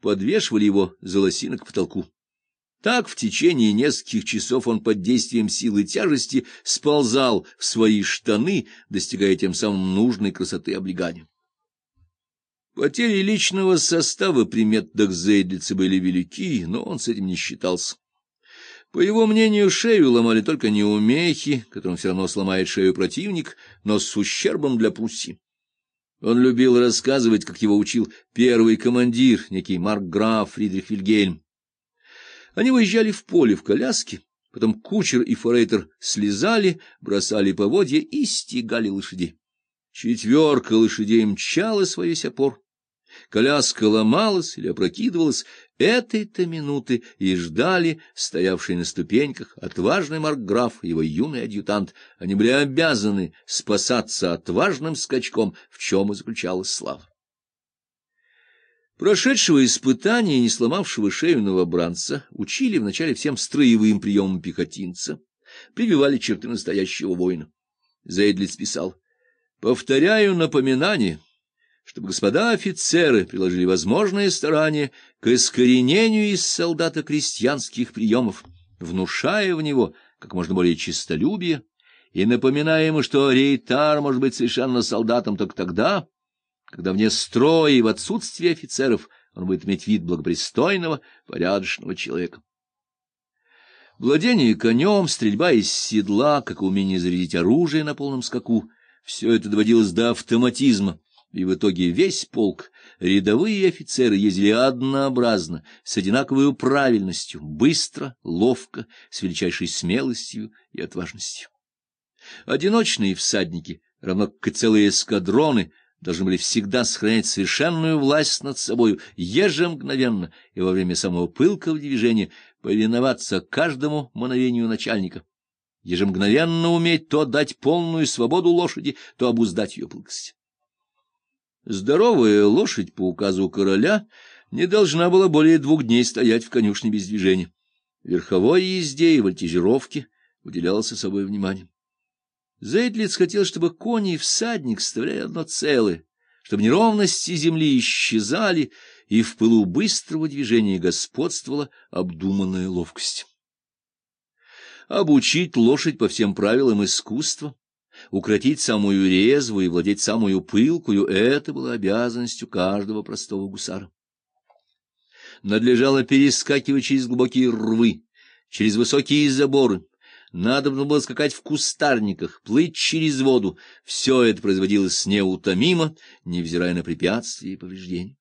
подвешивали его за лосинок к потолку. Так в течение нескольких часов он под действием силы тяжести сползал в свои штаны, достигая тем самым нужной красоты облегания. Потери личного состава при методах Зейдлица были велики, но он с этим не считался. По его мнению, шею ломали только неумехи, которым все равно сломает шею противник, но с ущербом для Пруссии. Он любил рассказывать, как его учил первый командир, некий маркграф Фридрих Вильгельм. Они выезжали в поле в коляске, потом кучер и форейтер слезали, бросали поводья и стегали лошадей. Четверка лошадей мчала свою опор. Коляска ломалась или опрокидывалась, этой-то минуты и ждали стоявшие на ступеньках отважный маркграф его юный адъютант. Они были обязаны спасаться отважным скачком, в чем и заключалась слава. Прошедшего испытания не сломавшего шею новобранца учили вначале всем строевым приемам пехотинца, прививали черты настоящего воина. Зейдлиц писал, «Повторяю напоминание» чтобы господа офицеры приложили возможные старания к искоренению из солдата крестьянских приемов, внушая в него как можно более честолюбие и напоминая ему, что рейтар может быть совершенно солдатом только тогда, когда вне строя и в отсутствии офицеров он будет иметь вид благопристойного, порядочного человека. Владение конем, стрельба из седла, как умение зарядить оружие на полном скаку — все это доводилось до автоматизма, и в итоге весь полк, рядовые офицеры ездили однообразно, с одинаковой правильностью, быстро, ловко, с величайшей смелостью и отважностью. Одиночные всадники, равно как и целые эскадроны, должны были всегда сохранять совершенную власть над собою, ежемгновенно и во время самого пылкого движения повиноваться каждому мановению начальника, ежемгновенно уметь то дать полную свободу лошади, то обуздать ее пылкость. Здоровая лошадь по указу короля не должна была более двух дней стоять в конюшне без движения. Верховой езде и вольтежировке уделялось особое внимание. Зейдлиц хотел, чтобы кони и всадник составляли одно целое, чтобы неровности земли исчезали, и в пылу быстрого движения господствовала обдуманная ловкость. Обучить лошадь по всем правилам искусства, укротить самую резвую и владеть самую пылкую — это было обязанностью каждого простого гусара. Надлежало перескакивать через глубокие рвы, через высокие заборы, надо было скакать в кустарниках, плыть через воду. Все это производилось неутомимо, невзирая на препятствия и повреждения.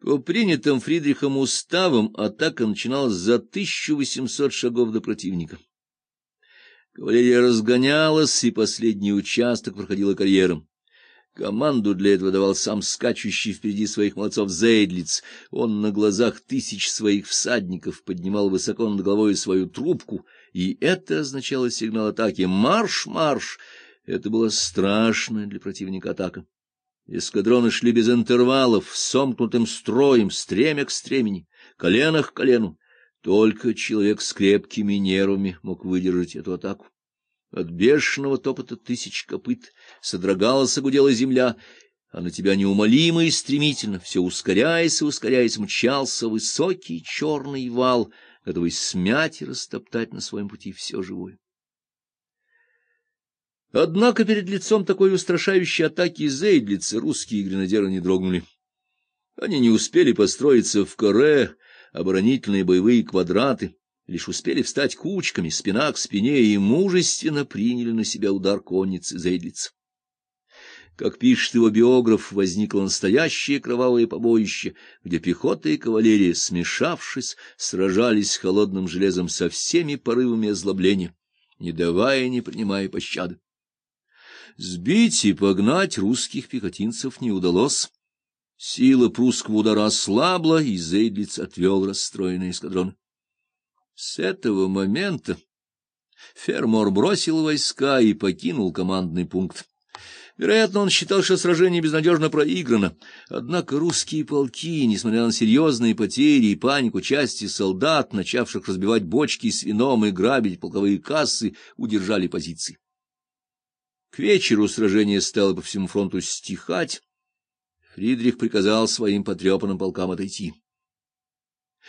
По принятым Фридрихом уставам атака начиналась за 1800 шагов до противника. Кавалерия разгонялась, и последний участок проходила карьером. Команду для этого давал сам скачущий впереди своих молодцов Зейдлиц. Он на глазах тысяч своих всадников поднимал высоко над головой свою трубку, и это означало сигнал атаки «Марш! Марш!». Это была страшная для противника атака. Эскадроны шли без интервалов, сомкнутым строем, стремя к стремени, колено к колену. Только человек с крепкими нервами мог выдержать эту атаку. От бешеного топота тысяч копыт содрогалась и гудела земля, а на тебя неумолимо и стремительно, все ускоряясь и ускоряясь, мчался высокий черный вал, готовый смять и растоптать на своем пути все живое. Однако перед лицом такой устрашающей атаки Зейдлица русские гренадеры не дрогнули. Они не успели построиться в коре, оборонительные боевые квадраты, лишь успели встать кучками, спина к спине, и мужественно приняли на себя удар конницы Зейдлица. Как пишет его биограф, возникло настоящее кровавое побоище, где пехота и кавалерия, смешавшись, сражались с холодным железом со всеми порывами озлобления, не давая, не принимая пощады. Сбить и погнать русских пехотинцев не удалось. Сила прусского удара ослабла, и Зейдлиц отвел расстроенный эскадрон. С этого момента Фермор бросил войска и покинул командный пункт. Вероятно, он считал, что сражение безнадежно проиграно. Однако русские полки, несмотря на серьезные потери и панику части солдат, начавших разбивать бочки с вином и грабить полковые кассы, удержали позиции. К вечеру сражение стало по всему фронту стихать, Фридрих приказал своим потрепанным полкам отойти.